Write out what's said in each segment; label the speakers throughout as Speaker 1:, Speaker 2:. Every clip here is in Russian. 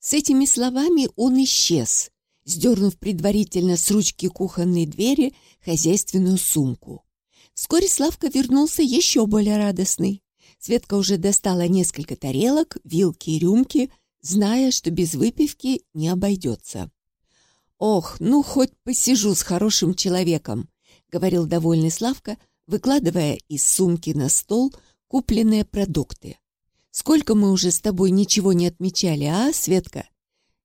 Speaker 1: С этими словами он исчез, сдернув предварительно с ручки кухонной двери хозяйственную сумку. Вскоре Славка вернулся еще более радостный. Светка уже достала несколько тарелок, вилки и рюмки, зная, что без выпивки не обойдется. «Ох, ну хоть посижу с хорошим человеком», — говорил довольный Славка, выкладывая из сумки на стол купленные продукты. «Сколько мы уже с тобой ничего не отмечали, а, Светка?»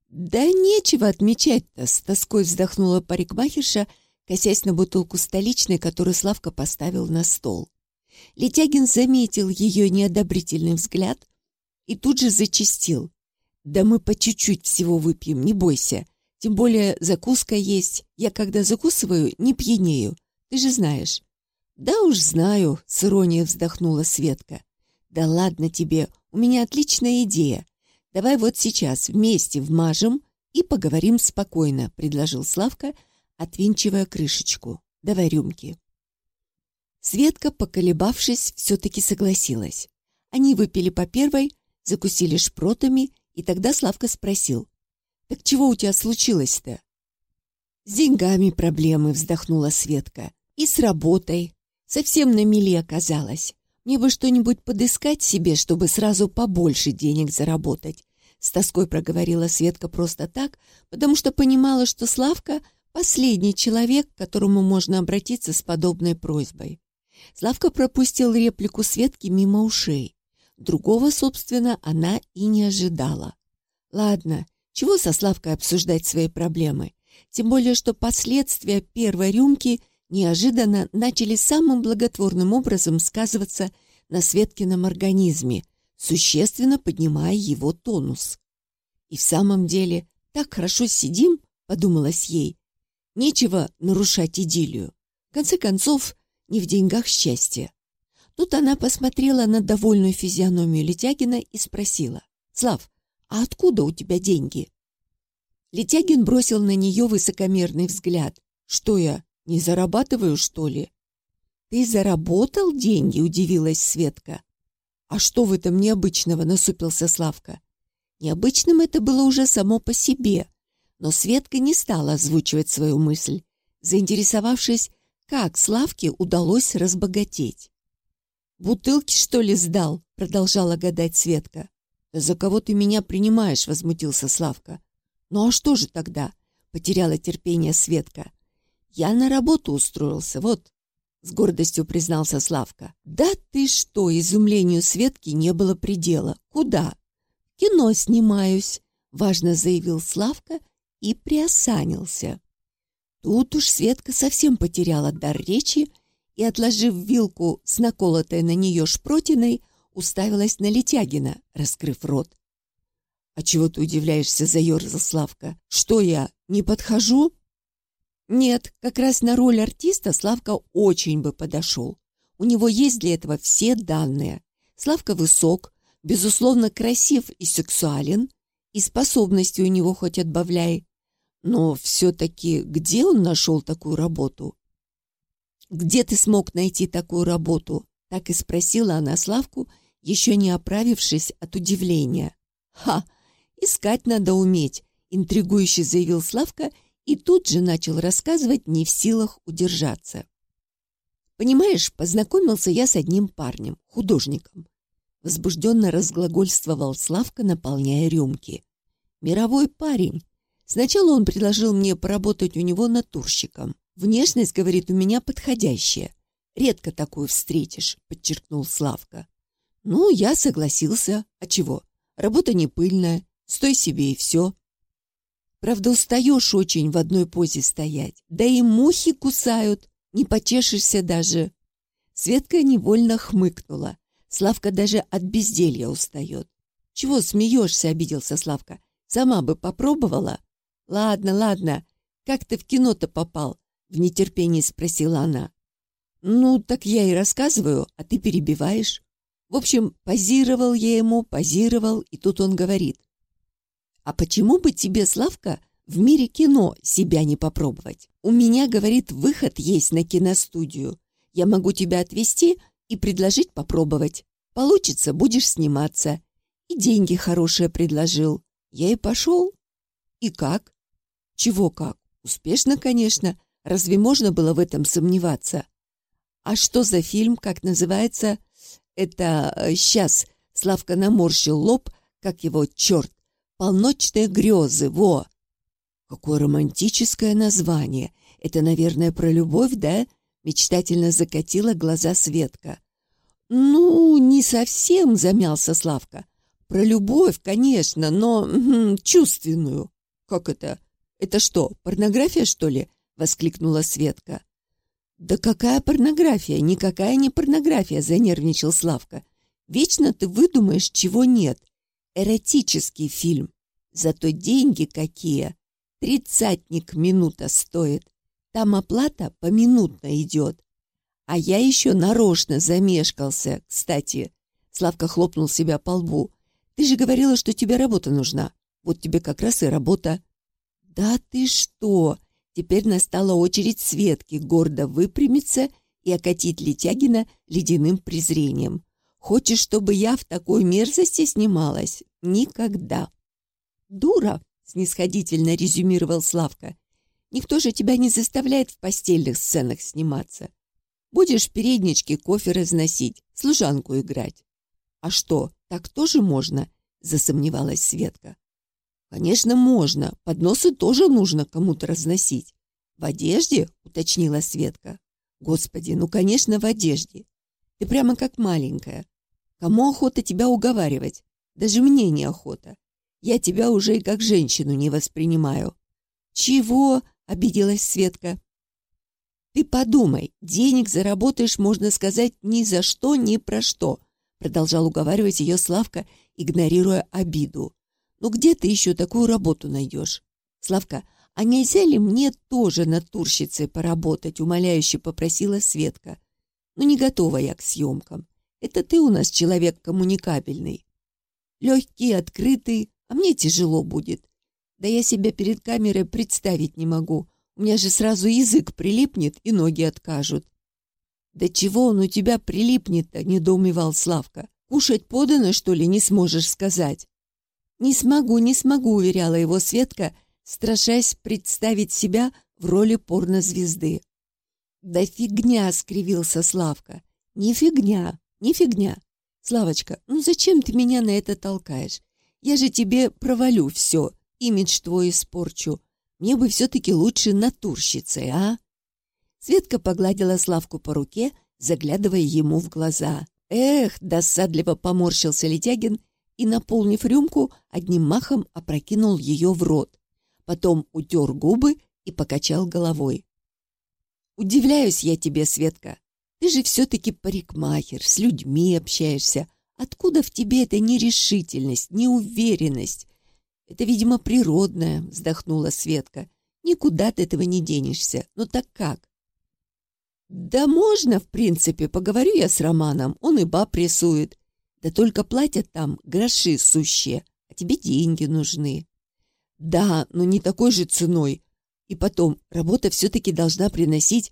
Speaker 1: «Да нечего отмечать-то», — с тоской вздохнула парикмахерша, косясь на бутылку столичной, которую Славка поставил на стол. Летягин заметил ее неодобрительный взгляд и тут же зачистил. «Да мы по чуть-чуть всего выпьем, не бойся. Тем более закуска есть. Я когда закусываю, не пьянею. Ты же знаешь». «Да уж знаю», — с иронией вздохнула Светка. «Да ладно тебе, у меня отличная идея. Давай вот сейчас вместе вмажем и поговорим спокойно», — предложил Славка, отвинчивая крышечку. «Давай рюмки». Светка, поколебавшись, все-таки согласилась. Они выпили по первой, закусили шпротами, и тогда Славка спросил. «Так чего у тебя случилось-то?» «С деньгами проблемы», — вздохнула Светка. «И с работой. Совсем на мели оказалась. Мне бы что-нибудь подыскать себе, чтобы сразу побольше денег заработать». С тоской проговорила Светка просто так, потому что понимала, что Славка — последний человек, к которому можно обратиться с подобной просьбой. Славка пропустил реплику Светки мимо ушей. Другого, собственно, она и не ожидала. Ладно, чего со Славкой обсуждать свои проблемы? Тем более, что последствия первой рюмки неожиданно начали самым благотворным образом сказываться на Светкином организме, существенно поднимая его тонус. И в самом деле, так хорошо сидим, подумалось ей. Нечего нарушать идиллию. В конце концов, не в деньгах счастье. Тут она посмотрела на довольную физиономию Летягина и спросила. «Слав, а откуда у тебя деньги?» Летягин бросил на нее высокомерный взгляд. «Что я, не зарабатываю, что ли?» «Ты заработал деньги?» – удивилась Светка. «А что в этом необычного?» – насупился Славка. Необычным это было уже само по себе, но Светка не стала озвучивать свою мысль, заинтересовавшись как Славке удалось разбогатеть? «Бутылки, что ли, сдал?» — продолжала гадать Светка. «За кого ты меня принимаешь?» — возмутился Славка. «Ну а что же тогда?» — потеряла терпение Светка. «Я на работу устроился, вот», — с гордостью признался Славка. «Да ты что!» — изумлению Светки не было предела. «Куда?» «Кино снимаюсь», — важно заявил Славка и приосанился. Тут уж Светка совсем потеряла дар речи и, отложив вилку с наколотой на нее шпротиной, уставилась на Летягина, раскрыв рот. «А чего ты удивляешься?» — заерзал Славка. «Что я, не подхожу?» «Нет, как раз на роль артиста Славка очень бы подошел. У него есть для этого все данные. Славка высок, безусловно красив и сексуален, и способности у него хоть отбавляй. Но все-таки где он нашел такую работу? «Где ты смог найти такую работу?» Так и спросила она Славку, еще не оправившись от удивления. «Ха! Искать надо уметь!» интригующе заявил Славка и тут же начал рассказывать, не в силах удержаться. «Понимаешь, познакомился я с одним парнем, художником». Возбужденно разглагольствовал Славка, наполняя рюмки. «Мировой парень, Сначала он предложил мне поработать у него натурщиком. Внешность, говорит, у меня подходящая. Редко такую встретишь, подчеркнул Славка. Ну, я согласился. А чего? Работа не пыльная. Стой себе и все. Правда, устаешь очень в одной позе стоять. Да и мухи кусают. Не почешешься даже. Светка невольно хмыкнула. Славка даже от безделья устает. «Чего смеешься?» — обиделся Славка. «Сама бы попробовала». «Ладно, ладно. Как ты в кино-то попал?» — в нетерпении спросила она. «Ну, так я и рассказываю, а ты перебиваешь». В общем, позировал я ему, позировал, и тут он говорит. «А почему бы тебе, Славка, в мире кино себя не попробовать? У меня, говорит, выход есть на киностудию. Я могу тебя отвезти и предложить попробовать. Получится, будешь сниматься. И деньги хорошие предложил. Я и пошел. И как? Чего как? Успешно, конечно. Разве можно было в этом сомневаться? А что за фильм, как называется? Это сейчас э, Славка наморщил лоб, как его черт. Полночные грезы, во! Какое романтическое название. Это, наверное, про любовь, да? Мечтательно закатила глаза Светка. Ну, не совсем, замялся Славка. Про любовь, конечно, но чувственную. Как это? Это что, порнография, что ли? Воскликнула Светка. Да какая порнография? Никакая не порнография, занервничал Славка. Вечно ты выдумаешь, чего нет. Эротический фильм. Зато деньги какие. Тридцатник минута стоит. Там оплата поминутно идет. А я еще нарочно замешкался, кстати. Славка хлопнул себя по лбу. Ты же говорила, что тебе работа нужна. Вот тебе как раз и работа. Да ты что? Теперь настала очередь Светки гордо выпрямиться и окатить Летягина ледяным презрением. Хочешь, чтобы я в такой мерзости снималась? Никогда. Дура, снисходительно резюмировал Славка. Никто же тебя не заставляет в постельных сценах сниматься. Будешь переднички кофе разносить, служанку играть. А что, так тоже можно? Засомневалась Светка. Конечно, можно. Подносы тоже нужно кому-то разносить. В одежде? Уточнила Светка. Господи, ну, конечно, в одежде. Ты прямо как маленькая. Кому охота тебя уговаривать? Даже мне не охота. Я тебя уже и как женщину не воспринимаю. Чего? Обиделась Светка. Ты подумай, денег заработаешь, можно сказать, ни за что, ни про что. Продолжал уговаривать ее Славка, игнорируя обиду. Ну где ты еще такую работу найдешь? Славка, а нельзя ли мне тоже натурщицей поработать? Умоляюще попросила Светка. Ну не готова я к съемкам. Это ты у нас человек коммуникабельный. Легкий, открытый, а мне тяжело будет. Да я себя перед камерой представить не могу. У меня же сразу язык прилипнет и ноги откажут. «Да чего он у тебя прилипнет-то?» — недоумевал Славка. «Кушать подано, что ли, не сможешь сказать?» «Не смогу, не смогу», — уверяла его Светка, страшась представить себя в роли порнозвезды. «Да фигня!» — скривился Славка. «Не фигня. Не фигня. Славочка, ну зачем ты меня на это толкаешь? Я же тебе провалю все, имидж твой испорчу. Мне бы все-таки лучше натурщицей, а?» Светка погладила Славку по руке, заглядывая ему в глаза. «Эх!» — досадливо поморщился Летягин и, наполнив рюмку, одним махом опрокинул ее в рот. Потом утер губы и покачал головой. «Удивляюсь я тебе, Светка. Ты же все-таки парикмахер, с людьми общаешься. Откуда в тебе эта нерешительность, неуверенность? Это, видимо, природное, вздохнула Светка. Никуда ты этого не денешься. Но так как? Да можно, в принципе, поговорю я с Романом, он и баб рисует. Да только платят там гроши сущие, а тебе деньги нужны. Да, но не такой же ценой. И потом, работа все-таки должна приносить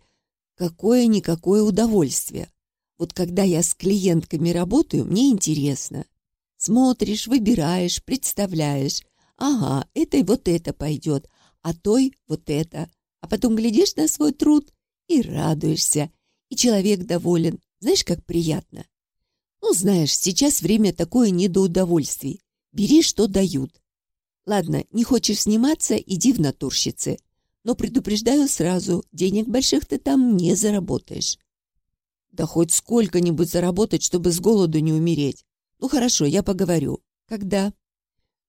Speaker 1: какое-никакое удовольствие. Вот когда я с клиентками работаю, мне интересно. Смотришь, выбираешь, представляешь. Ага, этой вот это пойдет, а той вот это. А потом глядишь на свой труд и радуешься. И человек доволен. Знаешь, как приятно. Ну, знаешь, сейчас время такое не до удовольствий. Бери, что дают. Ладно, не хочешь сниматься, иди в натурщицы. Но предупреждаю сразу, денег больших ты там не заработаешь. Да хоть сколько-нибудь заработать, чтобы с голоду не умереть. Ну хорошо, я поговорю. Когда?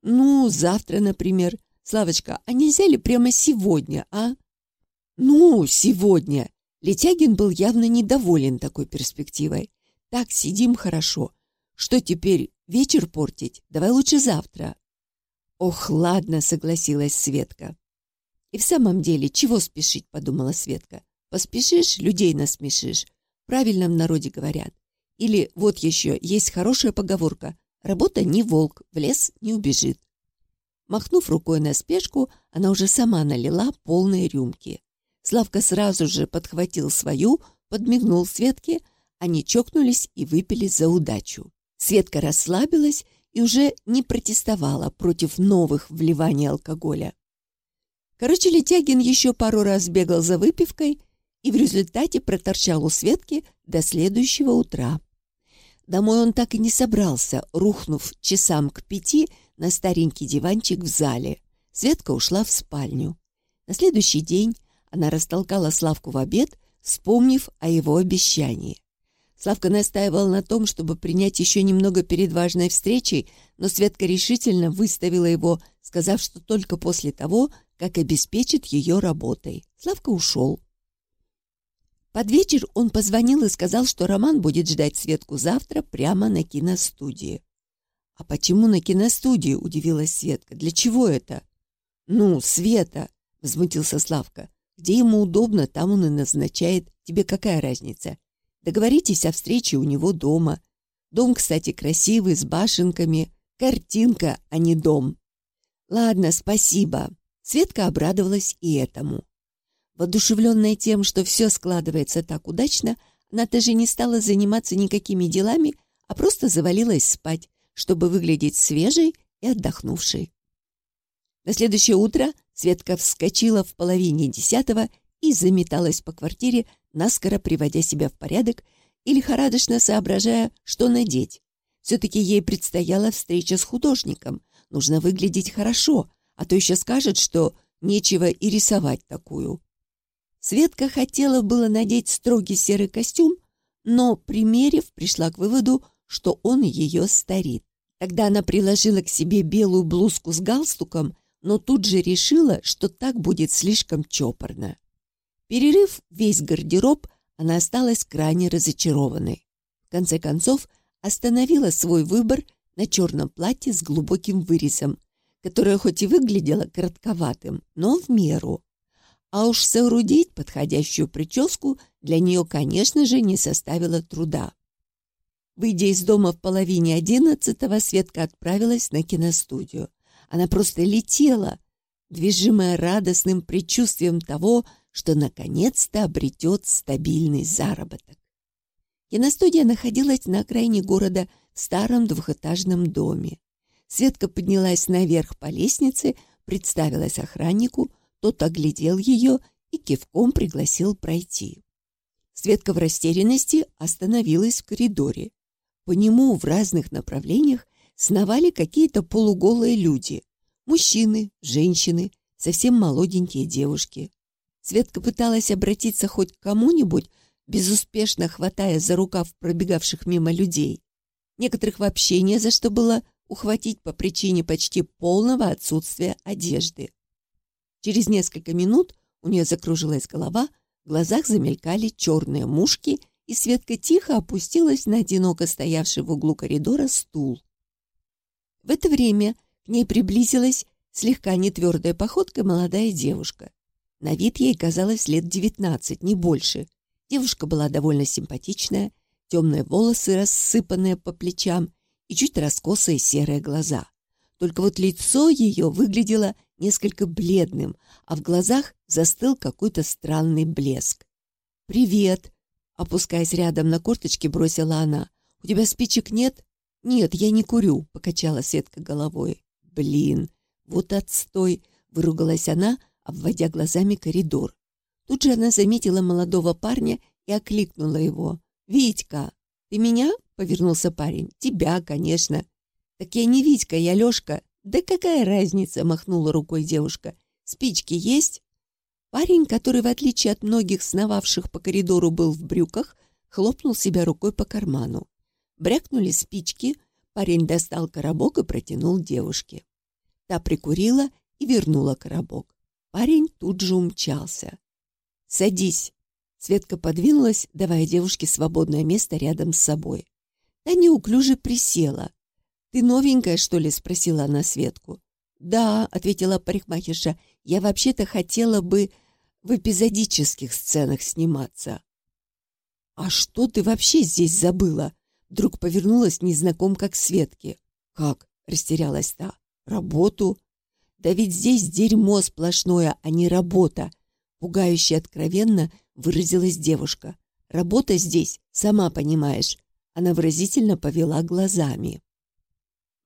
Speaker 1: Ну, завтра, например. Славочка, а нельзя ли прямо сегодня, а? Ну, сегодня. Летягин был явно недоволен такой перспективой. Так, сидим хорошо. Что теперь, вечер портить? Давай лучше завтра. Ох, ладно, согласилась Светка. И в самом деле, чего спешить, подумала Светка. Поспешишь, людей насмешишь. В правильном народе говорят. Или вот еще есть хорошая поговорка. Работа не волк, в лес не убежит. Махнув рукой на спешку, она уже сама налила полные рюмки. Славка сразу же подхватил свою, подмигнул Светке, они чокнулись и выпили за удачу. Светка расслабилась и уже не протестовала против новых вливаний алкоголя. Короче, Летягин еще пару раз бегал за выпивкой и в результате проторчал у Светки до следующего утра. Домой он так и не собрался, рухнув часам к пяти на старенький диванчик в зале. Светка ушла в спальню. На следующий день она растолкала Славку в обед, вспомнив о его обещании. Славка настаивал на том, чтобы принять еще немного перед важной встречей, но Светка решительно выставила его, сказав, что только после того, как обеспечит ее работой. Славка ушел. Под вечер он позвонил и сказал, что Роман будет ждать Светку завтра прямо на киностудии. «А почему на киностудии?» – удивилась Светка. «Для чего это?» «Ну, Света!» – возмутился Славка. «Где ему удобно, там он и назначает. Тебе какая разница? Договоритесь о встрече у него дома. Дом, кстати, красивый, с башенками. Картинка, а не дом». «Ладно, спасибо». Светка обрадовалась и этому. Воодушевленная тем, что все складывается так удачно, она даже не стала заниматься никакими делами, а просто завалилась спать, чтобы выглядеть свежей и отдохнувшей. На следующее утро Светка вскочила в половине десятого и заметалась по квартире, наскоро приводя себя в порядок и лихорадочно соображая, что надеть. Все-таки ей предстояла встреча с художником. Нужно выглядеть хорошо, а то еще скажет, что нечего и рисовать такую. Светка хотела было надеть строгий серый костюм, но, примерив, пришла к выводу, что он ее старит. Тогда она приложила к себе белую блузку с галстуком, но тут же решила, что так будет слишком чопорно. Перерыв весь гардероб, она осталась крайне разочарованной. В конце концов, остановила свой выбор на черном платье с глубоким вырезом, которое хоть и выглядело коротковатым, но в меру. А уж соорудить подходящую прическу для нее, конечно же, не составило труда. Выйдя из дома в половине одиннадцатого, Светка отправилась на киностудию. Она просто летела, движимая радостным предчувствием того, что наконец-то обретет стабильный заработок. Киностудия находилась на окраине города в старом двухэтажном доме. Светка поднялась наверх по лестнице, представилась охраннику – тот оглядел ее и кивком пригласил пройти. Светка в растерянности остановилась в коридоре. По нему в разных направлениях сновали какие-то полуголые люди. Мужчины, женщины, совсем молоденькие девушки. Светка пыталась обратиться хоть к кому-нибудь, безуспешно хватая за рукав пробегавших мимо людей. Некоторых вообще не за что было ухватить по причине почти полного отсутствия одежды. Через несколько минут у нее закружилась голова, в глазах замелькали черные мушки, и Светка тихо опустилась на одиноко стоявший в углу коридора стул. В это время к ней приблизилась слегка нетвердая походка молодая девушка. На вид ей казалось лет девятнадцать, не больше. Девушка была довольно симпатичная, темные волосы, рассыпанные по плечам, и чуть раскосые серые глаза. Только вот лицо ее выглядело несколько бледным, а в глазах застыл какой-то странный блеск. «Привет!» — опускаясь рядом на корточки, бросила она. «У тебя спичек нет?» «Нет, я не курю», — покачала Светка головой. «Блин, вот отстой!» — выругалась она, обводя глазами коридор. Тут же она заметила молодого парня и окликнула его. «Витька, ты меня?» — повернулся парень. «Тебя, конечно». «Так я не Витька, я Лешка. «Да какая разница?» — махнула рукой девушка. «Спички есть?» Парень, который, в отличие от многих сновавших по коридору, был в брюках, хлопнул себя рукой по карману. Брякнули спички, парень достал коробок и протянул девушке. Та прикурила и вернула коробок. Парень тут же умчался. «Садись!» Светка подвинулась, давая девушке свободное место рядом с собой. Та неуклюже присела, «Ты новенькая, что ли?» — спросила она Светку. «Да», — ответила парикмахерша, — «я вообще-то хотела бы в эпизодических сценах сниматься». «А что ты вообще здесь забыла?» Вдруг повернулась незнакомка к Светке. «Как?» — растерялась та. «Работу?» «Да ведь здесь дерьмо сплошное, а не работа!» Пугающе откровенно выразилась девушка. «Работа здесь, сама понимаешь». Она выразительно повела глазами.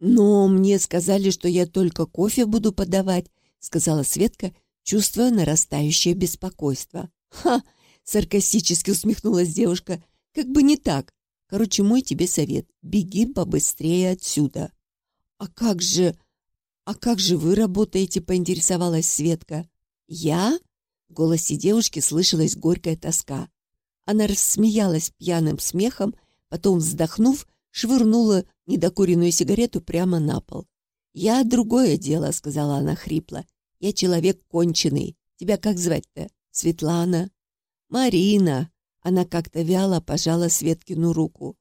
Speaker 1: «Но мне сказали, что я только кофе буду подавать», — сказала Светка, чувствуя нарастающее беспокойство. «Ха!» — саркастически усмехнулась девушка. «Как бы не так. Короче, мой тебе совет. Беги побыстрее отсюда». «А как же... А как же вы работаете?» — поинтересовалась Светка. «Я?» — в голосе девушки слышалась горькая тоска. Она рассмеялась пьяным смехом, потом, вздохнув, швырнула недокуренную сигарету прямо на пол. «Я другое дело», — сказала она хрипло. «Я человек конченый. Тебя как звать-то? Светлана?» «Марина!» Она как-то вяло пожала Светкину руку.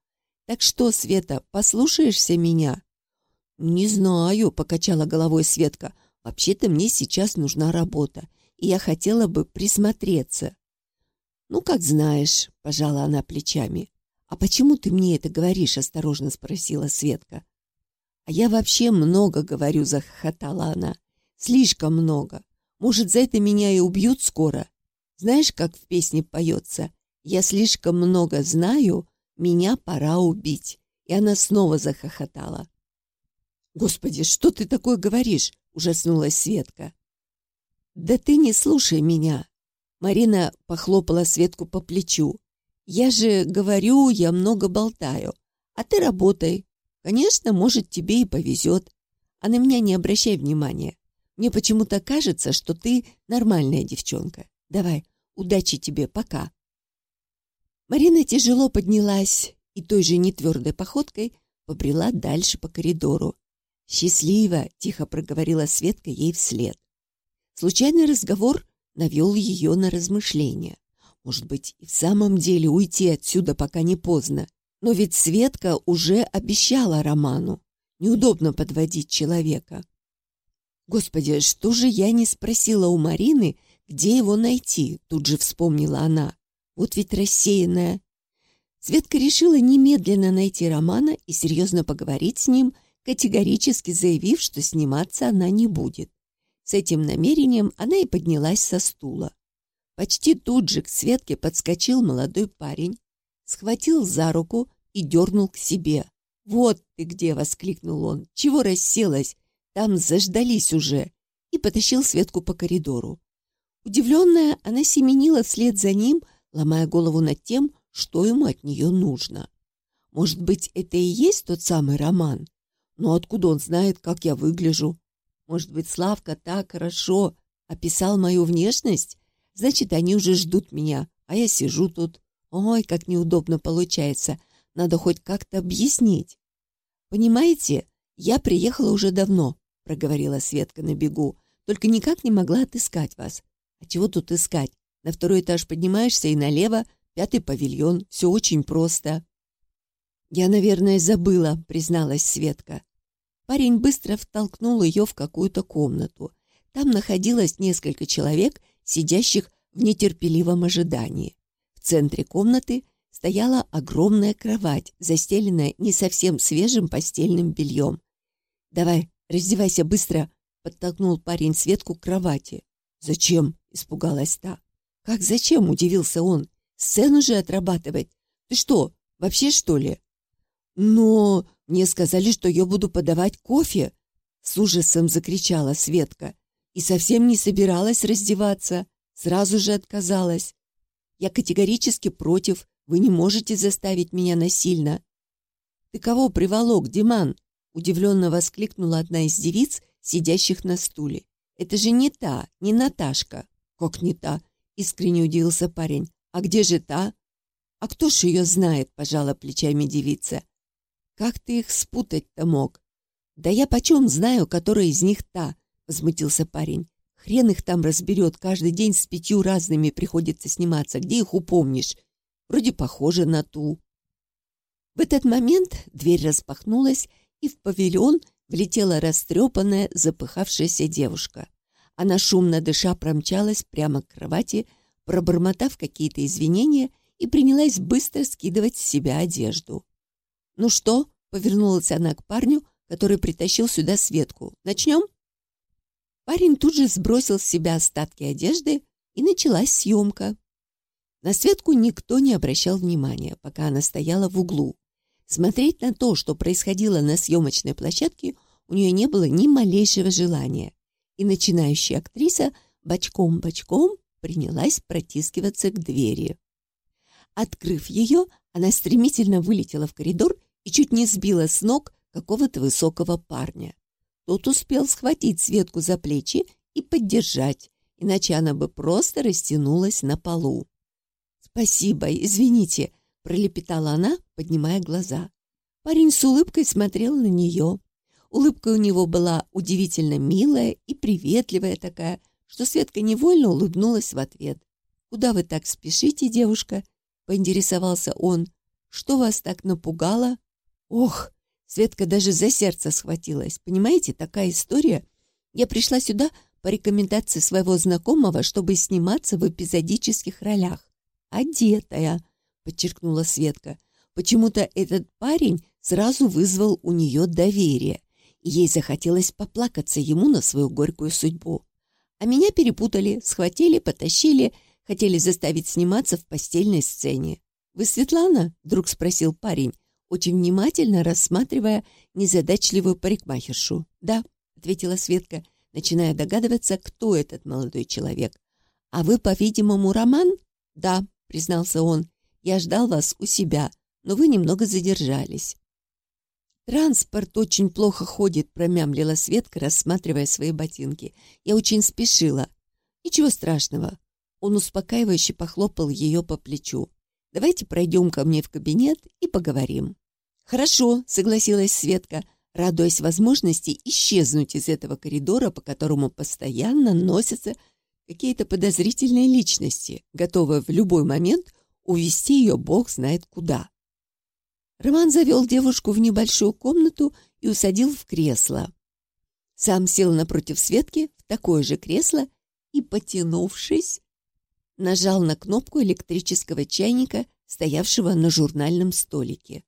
Speaker 1: «Так что, Света, послушаешься меня?» «Не знаю», — покачала головой Светка. «Вообще-то мне сейчас нужна работа, и я хотела бы присмотреться». «Ну, как знаешь», — пожала она плечами. «А почему ты мне это говоришь?» — осторожно спросила Светка. «А я вообще много говорю», — захохотала она. «Слишком много. Может, за это меня и убьют скоро? Знаешь, как в песне поется? Я слишком много знаю, меня пора убить». И она снова захохотала. «Господи, что ты такое говоришь?» — ужаснулась Светка. «Да ты не слушай меня!» Марина похлопала Светку по плечу. Я же говорю, я много болтаю. А ты работай. Конечно, может, тебе и повезет. А на меня не обращай внимания. Мне почему-то кажется, что ты нормальная девчонка. Давай, удачи тебе, пока. Марина тяжело поднялась и той же нетвердой походкой побрела дальше по коридору. «Счастливо!» — тихо проговорила Светка ей вслед. Случайный разговор навел ее на размышления. Может быть, и в самом деле уйти отсюда, пока не поздно. Но ведь Светка уже обещала Роману. Неудобно подводить человека. Господи, что же я не спросила у Марины, где его найти? Тут же вспомнила она. Вот ведь рассеянная. Светка решила немедленно найти Романа и серьезно поговорить с ним, категорически заявив, что сниматься она не будет. С этим намерением она и поднялась со стула. Почти тут же к Светке подскочил молодой парень, схватил за руку и дернул к себе. «Вот ты где!» — воскликнул он. «Чего расселась? Там заждались уже!» И потащил Светку по коридору. Удивленная, она семенила вслед за ним, ломая голову над тем, что ему от нее нужно. Может быть, это и есть тот самый роман? Но откуда он знает, как я выгляжу? Может быть, Славка так хорошо описал мою внешность, Значит, они уже ждут меня, а я сижу тут. Ой, как неудобно получается. Надо хоть как-то объяснить. Понимаете, я приехала уже давно, проговорила Светка на бегу, только никак не могла отыскать вас. А чего тут искать? На второй этаж поднимаешься и налево, пятый павильон. Все очень просто. Я, наверное, забыла, призналась Светка. Парень быстро втолкнул ее в какую-то комнату. Там находилось несколько человек сидящих в нетерпеливом ожидании. В центре комнаты стояла огромная кровать, застеленная не совсем свежим постельным бельем. «Давай, раздевайся быстро!» — подтолкнул парень Светку к кровати. «Зачем?» — испугалась та. «Как зачем?» — удивился он. «Сцену же отрабатывать. Ты что, вообще что ли?» «Но мне сказали, что я буду подавать кофе!» С ужасом закричала Светка и совсем не собиралась раздеваться, сразу же отказалась. Я категорически против, вы не можете заставить меня насильно. Ты кого приволок, Диман? Удивленно воскликнула одна из девиц, сидящих на стуле. Это же не та, не Наташка. Как не та? Искренне удивился парень. А где же та? А кто ж ее знает, пожала плечами девица. Как ты их спутать-то мог? Да я почем знаю, которая из них та? — возмутился парень. «Хрен их там разберет, каждый день с пятью разными приходится сниматься. Где их упомнишь? Вроде похоже на ту». В этот момент дверь распахнулась, и в павильон влетела растрепанная, запыхавшаяся девушка. Она шумно дыша промчалась прямо к кровати, пробормотав какие-то извинения, и принялась быстро скидывать с себя одежду. «Ну что?» — повернулась она к парню, который притащил сюда Светку. «Начнем?» Парень тут же сбросил с себя остатки одежды, и началась съемка. На Светку никто не обращал внимания, пока она стояла в углу. Смотреть на то, что происходило на съемочной площадке, у нее не было ни малейшего желания. И начинающая актриса бочком-бочком принялась протискиваться к двери. Открыв ее, она стремительно вылетела в коридор и чуть не сбила с ног какого-то высокого парня. Тот успел схватить Светку за плечи и поддержать, иначе она бы просто растянулась на полу. «Спасибо, извините», — пролепетала она, поднимая глаза. Парень с улыбкой смотрел на нее. Улыбка у него была удивительно милая и приветливая такая, что Светка невольно улыбнулась в ответ. «Куда вы так спешите, девушка?» — поинтересовался он. «Что вас так напугало?» «Ох!» Светка даже за сердце схватилась. «Понимаете, такая история. Я пришла сюда по рекомендации своего знакомого, чтобы сниматься в эпизодических ролях. «Одетая», — подчеркнула Светка. Почему-то этот парень сразу вызвал у нее доверие, ей захотелось поплакаться ему на свою горькую судьбу. А меня перепутали, схватили, потащили, хотели заставить сниматься в постельной сцене. «Вы Светлана?» — вдруг спросил парень, очень внимательно рассматривая незадачливую парикмахершу. «Да», — ответила Светка, начиная догадываться, кто этот молодой человек. «А вы, по-видимому, Роман?» «Да», — признался он, — «я ждал вас у себя, но вы немного задержались». «Транспорт очень плохо ходит», — промямлила Светка, рассматривая свои ботинки. «Я очень спешила». «Ничего страшного». Он успокаивающе похлопал ее по плечу. «Давайте пройдем ко мне в кабинет и поговорим». «Хорошо», — согласилась Светка, радуясь возможности исчезнуть из этого коридора, по которому постоянно носятся какие-то подозрительные личности, готовые в любой момент увести ее бог знает куда. Роман завел девушку в небольшую комнату и усадил в кресло. Сам сел напротив Светки в такое же кресло и, потянувшись, нажал на кнопку электрического чайника, стоявшего на журнальном столике.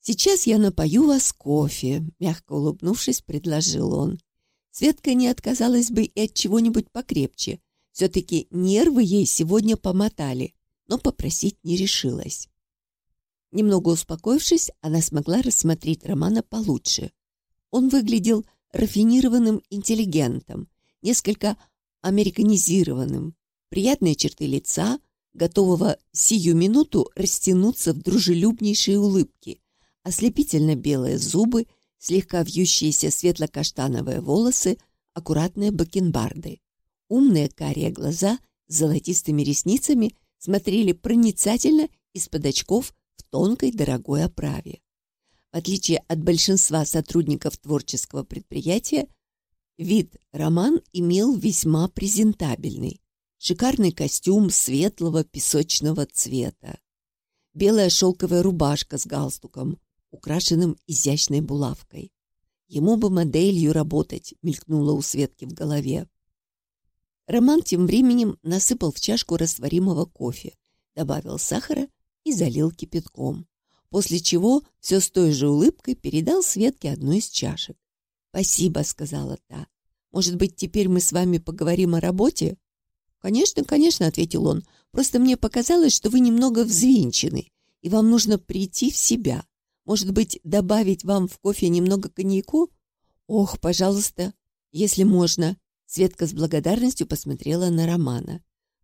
Speaker 1: «Сейчас я напою вас кофе», — мягко улыбнувшись, предложил он. Светка не отказалась бы и от чего-нибудь покрепче. Все-таки нервы ей сегодня помотали, но попросить не решилась. Немного успокоившись, она смогла рассмотреть Романа получше. Он выглядел рафинированным интеллигентом, несколько американизированным, приятные черты лица, готового сию минуту растянуться в дружелюбнейшие улыбки, ослепительно белые зубы, слегка вьющиеся светло-каштановые волосы, аккуратные бакенбарды. Умные карие глаза с золотистыми ресницами смотрели проницательно из-под очков в тонкой дорогой оправе. В отличие от большинства сотрудников творческого предприятия, вид Роман имел весьма презентабельный. Шикарный костюм светлого песочного цвета. Белая шелковая рубашка с галстуком, украшенным изящной булавкой. Ему бы моделью работать, мелькнуло у Светки в голове. Роман тем временем насыпал в чашку растворимого кофе, добавил сахара и залил кипятком, после чего все с той же улыбкой передал Светке одну из чашек. «Спасибо», — сказала та. «Может быть, теперь мы с вами поговорим о работе?» «Конечно, конечно», — ответил он. «Просто мне показалось, что вы немного взвинчены, и вам нужно прийти в себя. Может быть, добавить вам в кофе немного коньяку?» «Ох, пожалуйста, если можно». Светка с благодарностью посмотрела на Романа.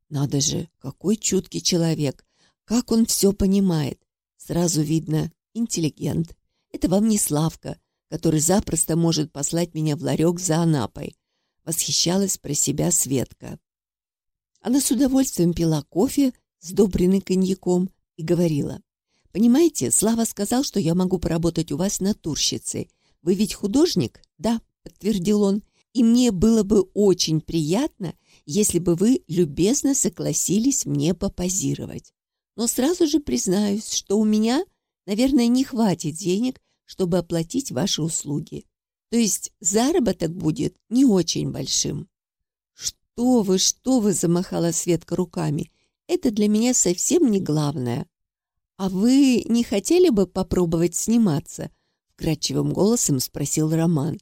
Speaker 1: «Надо же, какой чуткий человек! Как он все понимает. Сразу видно, интеллигент. Это вам не Славка, который запросто может послать меня в ларек за Анапой. Восхищалась про себя Светка. Она с удовольствием пила кофе, сдобренный коньяком, и говорила. «Понимаете, Слава сказал, что я могу поработать у вас натурщицей. Вы ведь художник?» «Да», — подтвердил он. «И мне было бы очень приятно, если бы вы любезно согласились мне попозировать. Но сразу же признаюсь, что у меня, наверное, не хватит денег, чтобы оплатить ваши услуги. То есть заработок будет не очень большим. «Что вы, что вы!» – замахала Светка руками. «Это для меня совсем не главное». «А вы не хотели бы попробовать сниматься?» – вкрадчивым голосом спросил Роман.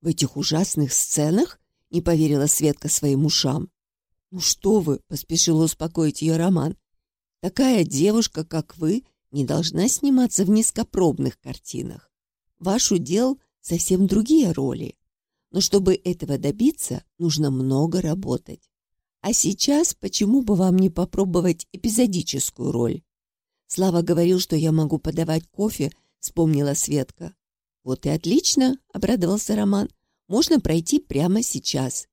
Speaker 1: «В этих ужасных сценах?» – не поверила Светка своим ушам. «Ну что вы!» – поспешил успокоить ее Роман. Такая девушка, как вы, не должна сниматься в низкопробных картинах. Ваш удел совсем другие роли. Но чтобы этого добиться, нужно много работать. А сейчас почему бы вам не попробовать эпизодическую роль? Слава говорил, что я могу подавать кофе, вспомнила Светка. Вот и отлично, обрадовался Роман. Можно пройти прямо сейчас.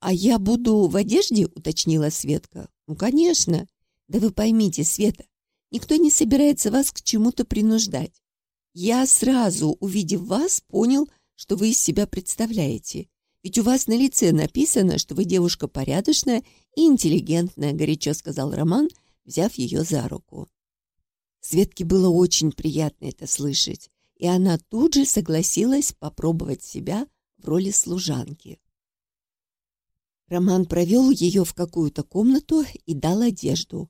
Speaker 1: А я буду в одежде, уточнила Светка. Ну, конечно. Да вы поймите, Света, никто не собирается вас к чему-то принуждать. Я сразу, увидев вас, понял, что вы из себя представляете. Ведь у вас на лице написано, что вы девушка порядочная и интеллигентная, горячо сказал Роман, взяв ее за руку. Светке было очень приятно это слышать, и она тут же согласилась попробовать себя в роли служанки. Роман провел ее в какую-то комнату и дал одежду.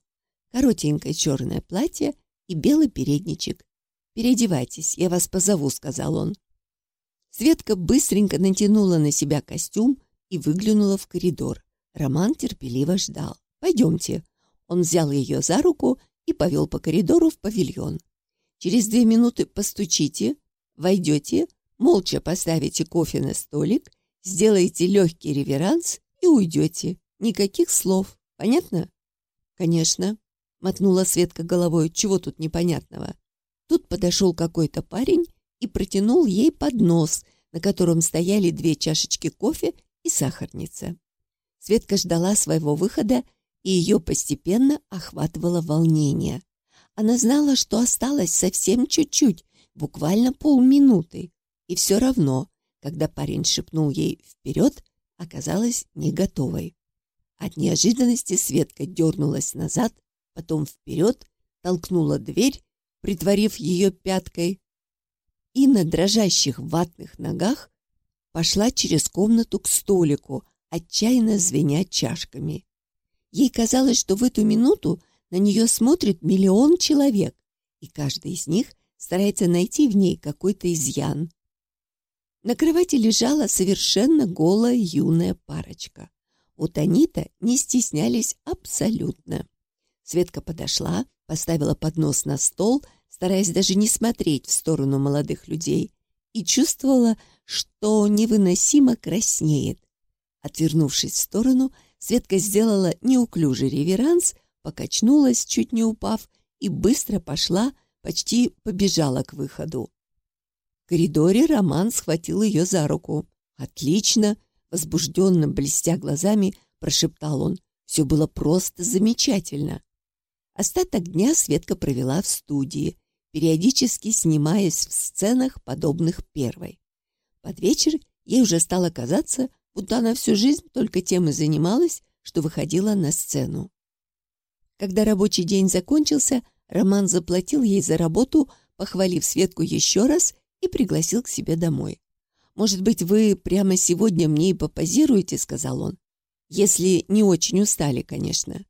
Speaker 1: Коротенькое черное платье и белый передничек. «Переодевайтесь, я вас позову», — сказал он. Светка быстренько натянула на себя костюм и выглянула в коридор. Роман терпеливо ждал. «Пойдемте». Он взял ее за руку и повел по коридору в павильон. «Через две минуты постучите, войдете, молча поставите кофе на столик, сделаете легкий реверанс и уйдете. Никаких слов. Понятно?» «Конечно», — мотнула Светка головой. «Чего тут непонятного?» Тут подошел какой-то парень и протянул ей поднос, на котором стояли две чашечки кофе и сахарница. Светка ждала своего выхода, и ее постепенно охватывало волнение. Она знала, что осталось совсем чуть-чуть, буквально полминуты, и все равно, когда парень шепнул ей «вперед», оказалась не готовой. От неожиданности Светка дернулась назад, потом вперед, толкнула дверь, притворив ее пяткой, и на дрожащих ватных ногах пошла через комнату к столику, отчаянно звеня чашками. Ей казалось, что в эту минуту на нее смотрит миллион человек, и каждый из них старается найти в ней какой-то изъян. На кровати лежала совершенно голая юная парочка. У Танита не стеснялись абсолютно. Светка подошла, поставила поднос на стол — стараясь даже не смотреть в сторону молодых людей, и чувствовала, что невыносимо краснеет. Отвернувшись в сторону, Светка сделала неуклюжий реверанс, покачнулась, чуть не упав, и быстро пошла, почти побежала к выходу. В коридоре Роман схватил ее за руку. «Отлично!» — возбужденно, блестя глазами, прошептал он. «Все было просто замечательно!» Остаток дня Светка провела в студии, периодически снимаясь в сценах, подобных первой. Под вечер ей уже стало казаться, будто она всю жизнь только тем и занималась, что выходила на сцену. Когда рабочий день закончился, Роман заплатил ей за работу, похвалив Светку еще раз и пригласил к себе домой. «Может быть, вы прямо сегодня мне и попозируете?» — сказал он. «Если не очень устали, конечно».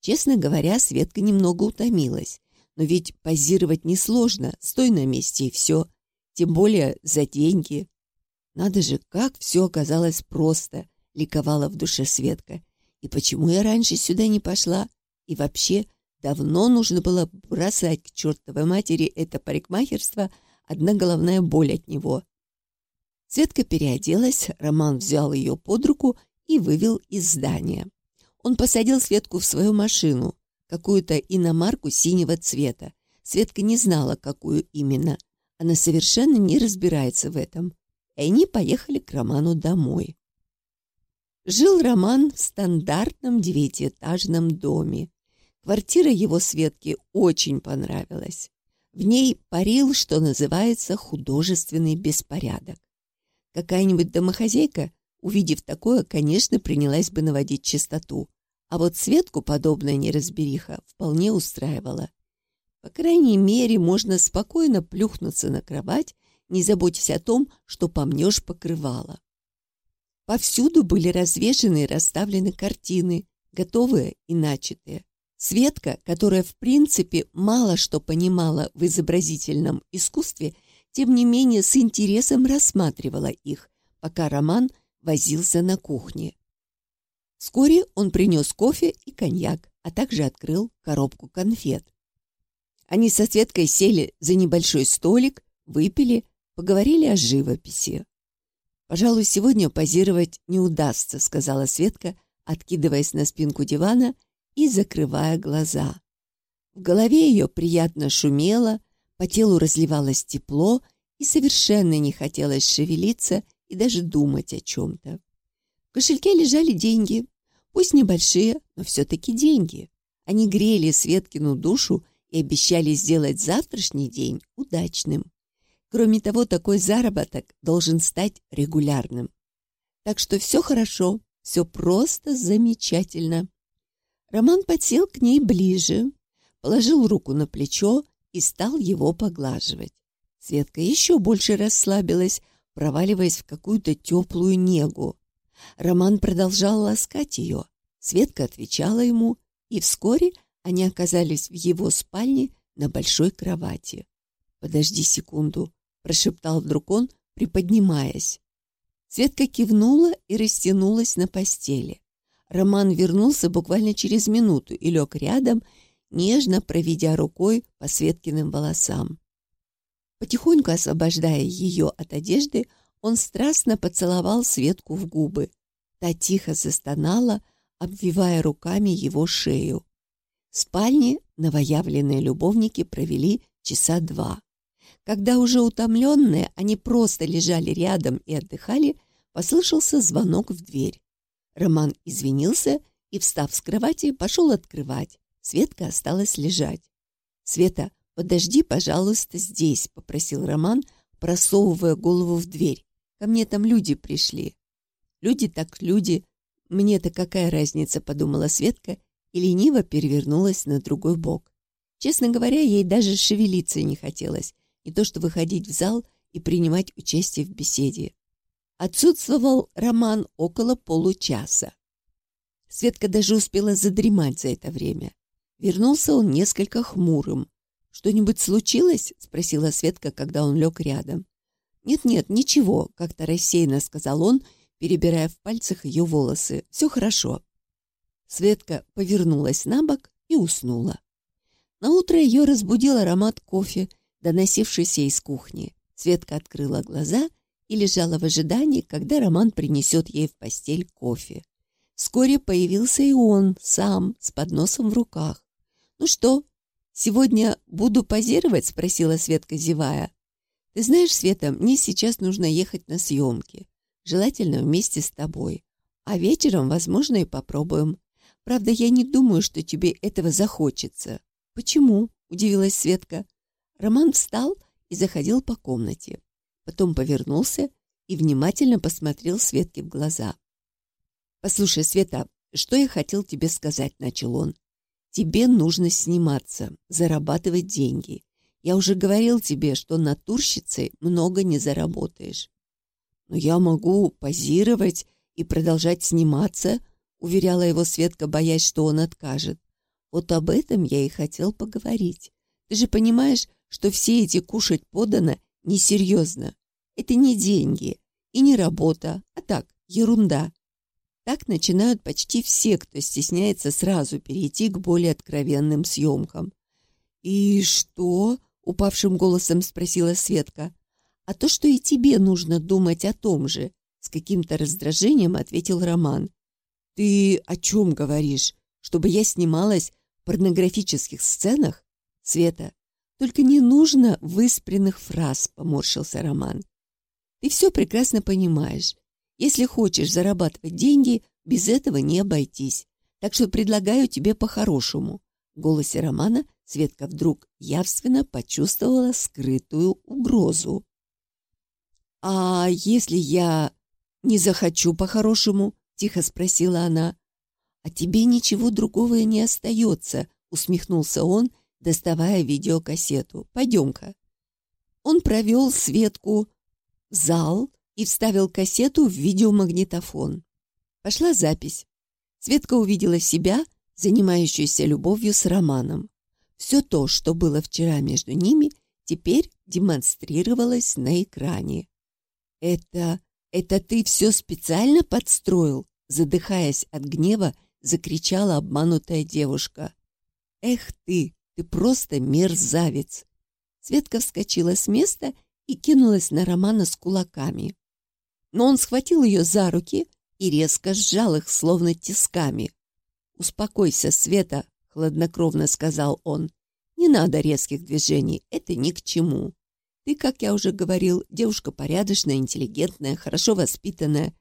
Speaker 1: Честно говоря, Светка немного утомилась. Но ведь позировать несложно, стой на месте и все. Тем более за деньги. Надо же, как все оказалось просто, ликовала в душе Светка. И почему я раньше сюда не пошла? И вообще, давно нужно было бросать к чертовой матери это парикмахерство, одна головная боль от него. Светка переоделась, Роман взял ее под руку и вывел из здания. Он посадил Светку в свою машину какую-то иномарку синего цвета. Светка не знала, какую именно. Она совершенно не разбирается в этом. И они поехали к Роману домой. Жил Роман в стандартном девятиэтажном доме. Квартира его Светке очень понравилась. В ней парил, что называется, художественный беспорядок. Какая-нибудь домохозяйка, увидев такое, конечно, принялась бы наводить чистоту. А вот Светку подобная неразбериха вполне устраивала. По крайней мере, можно спокойно плюхнуться на кровать, не заботясь о том, что помнешь покрывало. Повсюду были развешаны и расставлены картины, готовые и начатые. Светка, которая в принципе мало что понимала в изобразительном искусстве, тем не менее с интересом рассматривала их, пока Роман возился на кухне. Вскоре он принес кофе и коньяк, а также открыл коробку конфет. Они со Светкой сели за небольшой столик, выпили, поговорили о живописи. «Пожалуй, сегодня позировать не удастся», — сказала Светка, откидываясь на спинку дивана и закрывая глаза. В голове ее приятно шумело, по телу разливалось тепло, и совершенно не хотелось шевелиться и даже думать о чем-то. В кошельке лежали деньги, пусть небольшие, но все-таки деньги. Они грели Светкину душу и обещали сделать завтрашний день удачным. Кроме того, такой заработок должен стать регулярным. Так что все хорошо, все просто замечательно. Роман подсел к ней ближе, положил руку на плечо и стал его поглаживать. Светка еще больше расслабилась, проваливаясь в какую-то теплую негу. Роман продолжал ласкать ее. Светка отвечала ему, и вскоре они оказались в его спальне на большой кровати. «Подожди секунду», прошептал вдруг он, приподнимаясь. Светка кивнула и растянулась на постели. Роман вернулся буквально через минуту и лег рядом, нежно проведя рукой по Светкиным волосам. Потихоньку освобождая ее от одежды, он страстно поцеловал Светку в губы. Та тихо застонала, обвивая руками его шею. В спальне новоявленные любовники провели часа два. Когда уже утомленные, они просто лежали рядом и отдыхали, послышался звонок в дверь. Роман извинился и, встав с кровати, пошел открывать. Светка осталась лежать. «Света, подожди, пожалуйста, здесь», — попросил Роман, просовывая голову в дверь. «Ко мне там люди пришли». «Люди так люди. Мне-то какая разница», — подумала Светка и лениво перевернулась на другой бок. Честно говоря, ей даже шевелиться не хотелось не то что выходить в зал и принимать участие в беседе. Отсутствовал Роман около получаса. Светка даже успела задремать за это время. Вернулся он несколько хмурым. «Что-нибудь случилось?» — спросила Светка, когда он лег рядом. «Нет-нет, ничего», — как-то рассеянно сказал он, перебирая в пальцах ее волосы. «Все хорошо». Светка повернулась на бок и уснула. Наутро ее разбудил аромат кофе доносившийся из кухни. Светка открыла глаза и лежала в ожидании, когда Роман принесет ей в постель кофе. Вскоре появился и он, сам, с подносом в руках. «Ну что, сегодня буду позировать?» — спросила Светка, зевая. «Ты знаешь, Света, мне сейчас нужно ехать на съемки. Желательно вместе с тобой. А вечером, возможно, и попробуем. Правда, я не думаю, что тебе этого захочется». «Почему?» — удивилась Светка. Роман встал и заходил по комнате. Потом повернулся и внимательно посмотрел Светке в глаза. «Послушай, Света, что я хотел тебе сказать?» — начал он. «Тебе нужно сниматься, зарабатывать деньги. Я уже говорил тебе, что натурщицей много не заработаешь». «Но я могу позировать и продолжать сниматься», — уверяла его Светка, боясь, что он откажет. «Вот об этом я и хотел поговорить. Ты же понимаешь, что все эти кушать подано несерьезно. Это не деньги и не работа, а так, ерунда. Так начинают почти все, кто стесняется сразу перейти к более откровенным съемкам. «И что?» — упавшим голосом спросила Светка. «А то, что и тебе нужно думать о том же», — с каким-то раздражением ответил Роман. «Ты о чем говоришь? Чтобы я снималась в порнографических сценах? Света, только не нужно выспренных фраз, поморщился Роман. Ты все прекрасно понимаешь. Если хочешь зарабатывать деньги, без этого не обойтись. Так что предлагаю тебе по-хорошему. В голосе Романа Светка вдруг явственно почувствовала скрытую угрозу. «А если я не захочу по-хорошему?» — тихо спросила она. «А тебе ничего другого не остается», — усмехнулся он доставая видеокассету. «Пойдем-ка». Он провел Светку в зал и вставил кассету в видеомагнитофон. Пошла запись. Светка увидела себя, занимающуюся любовью с Романом. Все то, что было вчера между ними, теперь демонстрировалось на экране. «Это... это ты все специально подстроил?» Задыхаясь от гнева, закричала обманутая девушка. «Эх ты, Ты просто мерзавец!» Светка вскочила с места и кинулась на Романа с кулаками. Но он схватил ее за руки и резко сжал их, словно тисками. «Успокойся, Света», — хладнокровно сказал он. «Не надо резких движений, это ни к чему. Ты, как я уже говорил, девушка порядочная, интеллигентная, хорошо воспитанная.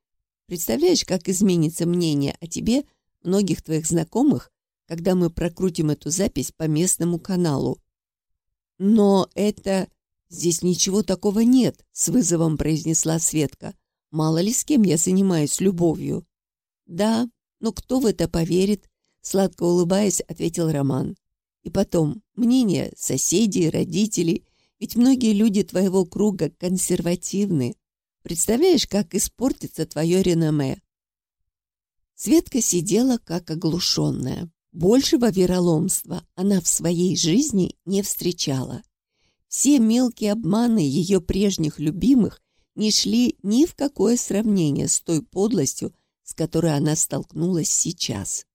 Speaker 1: Представляешь, как изменится мнение о тебе многих твоих знакомых, когда мы прокрутим эту запись по местному каналу. Но это... Здесь ничего такого нет, с вызовом произнесла Светка. Мало ли с кем я занимаюсь любовью. Да, но кто в это поверит? Сладко улыбаясь, ответил Роман. И потом, мнение соседей, родителей, ведь многие люди твоего круга консервативны. Представляешь, как испортится твое реноме? Светка сидела как оглушенная. Большего вероломства она в своей жизни не встречала. Все мелкие обманы ее прежних любимых не шли ни в какое сравнение с той подлостью, с которой она столкнулась сейчас.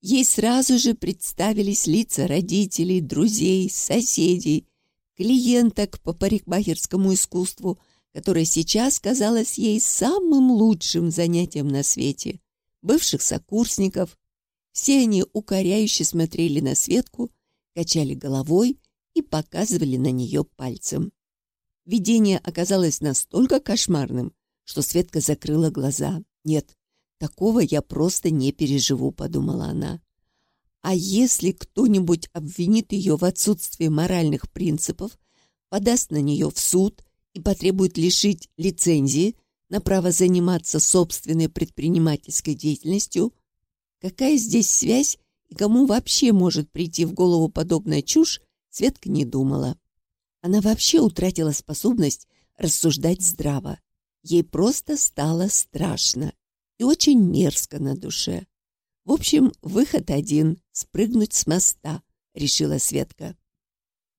Speaker 1: Ей сразу же представились лица родителей, друзей, соседей, клиенток по парикмахерскому искусству, которое сейчас казалось ей самым лучшим занятием на свете, бывших сокурсников, все они укоряюще смотрели на Светку, качали головой и показывали на нее пальцем. Видение оказалось настолько кошмарным, что Светка закрыла глаза. «Нет, такого я просто не переживу», — подумала она. А если кто-нибудь обвинит ее в отсутствии моральных принципов, подаст на нее в суд и потребует лишить лицензии на право заниматься собственной предпринимательской деятельностью, Какая здесь связь и кому вообще может прийти в голову подобная чушь, Светка не думала. Она вообще утратила способность рассуждать здраво. Ей просто стало страшно и очень мерзко на душе. В общем, выход один — спрыгнуть с моста, решила Светка.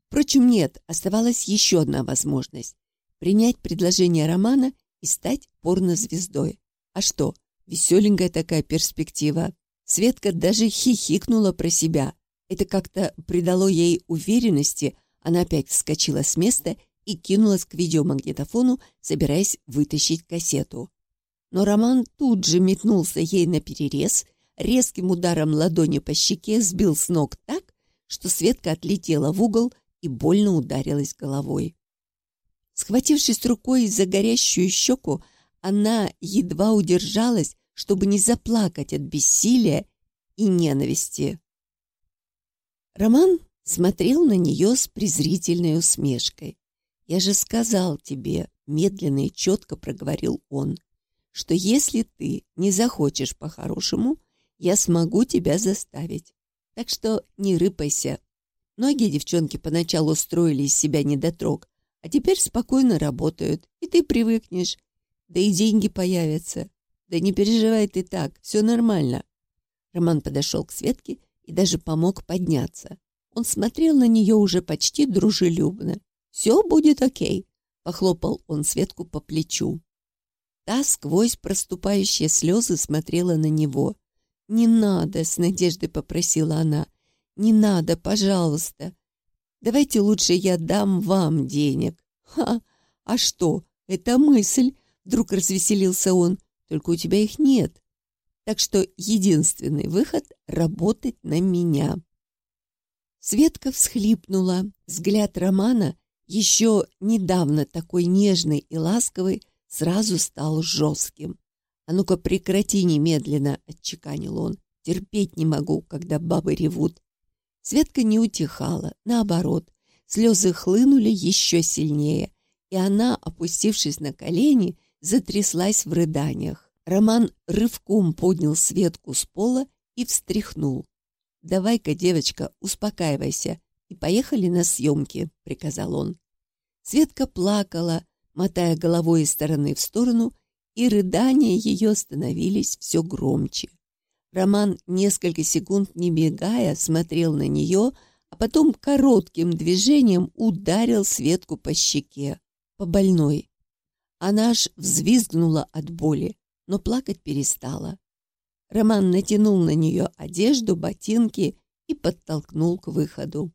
Speaker 1: Впрочем, нет, оставалась еще одна возможность — принять предложение Романа и стать порнозвездой. А что, веселенькая такая перспектива. Светка даже хихикнула про себя. Это как-то придало ей уверенности. Она опять вскочила с места и кинулась к видеомагнитофону, собираясь вытащить кассету. Но Роман тут же метнулся ей на перерез, резким ударом ладони по щеке сбил с ног так, что Светка отлетела в угол и больно ударилась головой. Схватившись рукой за горящую щеку, она едва удержалась, чтобы не заплакать от бессилия и ненависти. Роман смотрел на нее с презрительной усмешкой. «Я же сказал тебе», — медленно и четко проговорил он, «что если ты не захочешь по-хорошему, я смогу тебя заставить. Так что не рыпайся. Многие девчонки поначалу строили из себя недотрог, а теперь спокойно работают, и ты привыкнешь, да и деньги появятся. «Да не переживай ты так, все нормально». Роман подошел к Светке и даже помог подняться. Он смотрел на нее уже почти дружелюбно. «Все будет окей», — похлопал он Светку по плечу. Та сквозь проступающие слезы смотрела на него. «Не надо», — с надеждой попросила она. «Не надо, пожалуйста. Давайте лучше я дам вам денег». «Ха! А что? Это мысль!» — вдруг развеселился он. Только у тебя их нет. Так что единственный выход — работать на меня. Светка всхлипнула. Взгляд Романа, еще недавно такой нежный и ласковый, сразу стал жестким. «А ну-ка прекрати немедленно!» — отчеканил он. «Терпеть не могу, когда бабы ревут». Светка не утихала, наоборот. Слезы хлынули еще сильнее, и она, опустившись на колени, затряслась в рыданиях. Роман рывком поднял Светку с пола и встряхнул. «Давай-ка, девочка, успокаивайся и поехали на съемки», — приказал он. Светка плакала, мотая головой из стороны в сторону, и рыдания ее становились все громче. Роман несколько секунд, не бегая, смотрел на нее, а потом коротким движением ударил Светку по щеке, по больной. Она аж взвизгнула от боли, но плакать перестала. Роман натянул на нее одежду, ботинки и подтолкнул к выходу.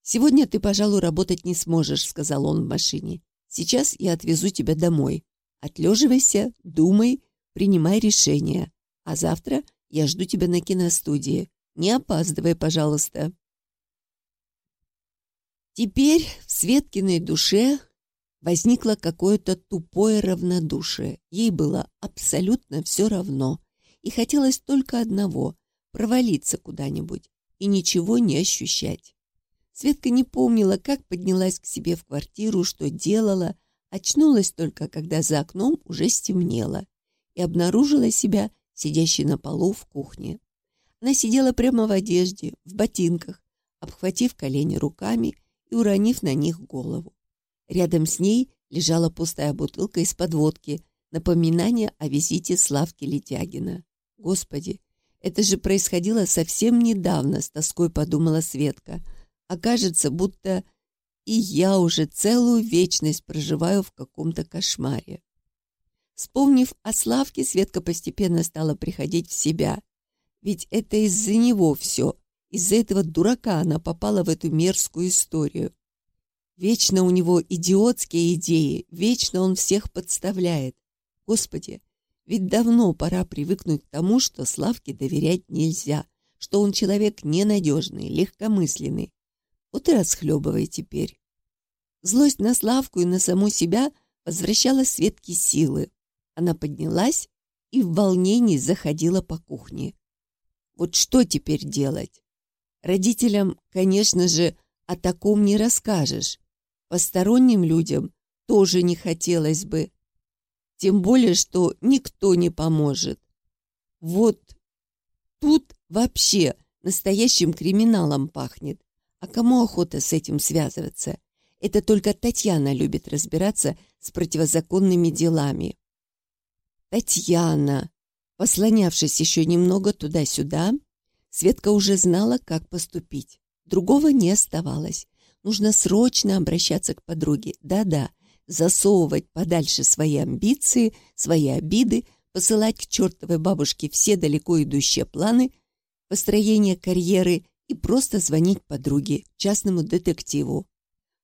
Speaker 1: «Сегодня ты, пожалуй, работать не сможешь», — сказал он в машине. «Сейчас я отвезу тебя домой. Отлеживайся, думай, принимай решение. А завтра я жду тебя на киностудии. Не опаздывай, пожалуйста». Теперь в Светкиной душе возникло какое-то тупое равнодушие. Ей было абсолютно все равно. И хотелось только одного — провалиться куда-нибудь и ничего не ощущать. Светка не помнила, как поднялась к себе в квартиру, что делала, очнулась только, когда за окном уже стемнело, и обнаружила себя сидящей на полу в кухне. Она сидела прямо в одежде, в ботинках, обхватив колени руками и уронив на них голову. Рядом с ней лежала пустая бутылка из-под водки, напоминание о визите Славки Летягина. Господи, это же происходило совсем недавно, с тоской подумала Светка. Окажется, будто и я уже целую вечность проживаю в каком-то кошмаре. Вспомнив о Славке, Светка постепенно стала приходить в себя. Ведь это из-за него все. Из-за этого дурака она попала в эту мерзкую историю. Вечно у него идиотские идеи, вечно он всех подставляет. Господи, ведь давно пора привыкнуть к тому, что Славке доверять нельзя, что он человек ненадежный, легкомысленный. Вот и расхлебывай теперь. Злость на Славку и на саму себя возвращала Светке силы. Она поднялась и в волнении заходила по кухне. Вот что теперь делать? Родителям, конечно же, о таком не расскажешь. Посторонним людям тоже не хотелось бы. Тем более, что никто не поможет. Вот тут вообще настоящим криминалом пахнет. А кому охота с этим связываться? Это только Татьяна любит разбираться с противозаконными делами. Татьяна, послонявшись еще немного туда-сюда, Светка уже знала, как поступить. Другого не оставалось. Нужно срочно обращаться к подруге. Да-да, засовывать подальше свои амбиции, свои обиды, посылать к чертовой бабушке все далеко идущие планы, построение карьеры и просто звонить подруге, частному детективу.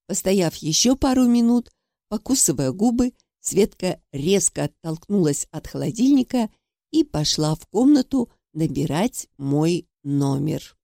Speaker 1: Постояв еще пару минут, покусывая губы, Светка резко оттолкнулась от холодильника и пошла в комнату набирать мой номер.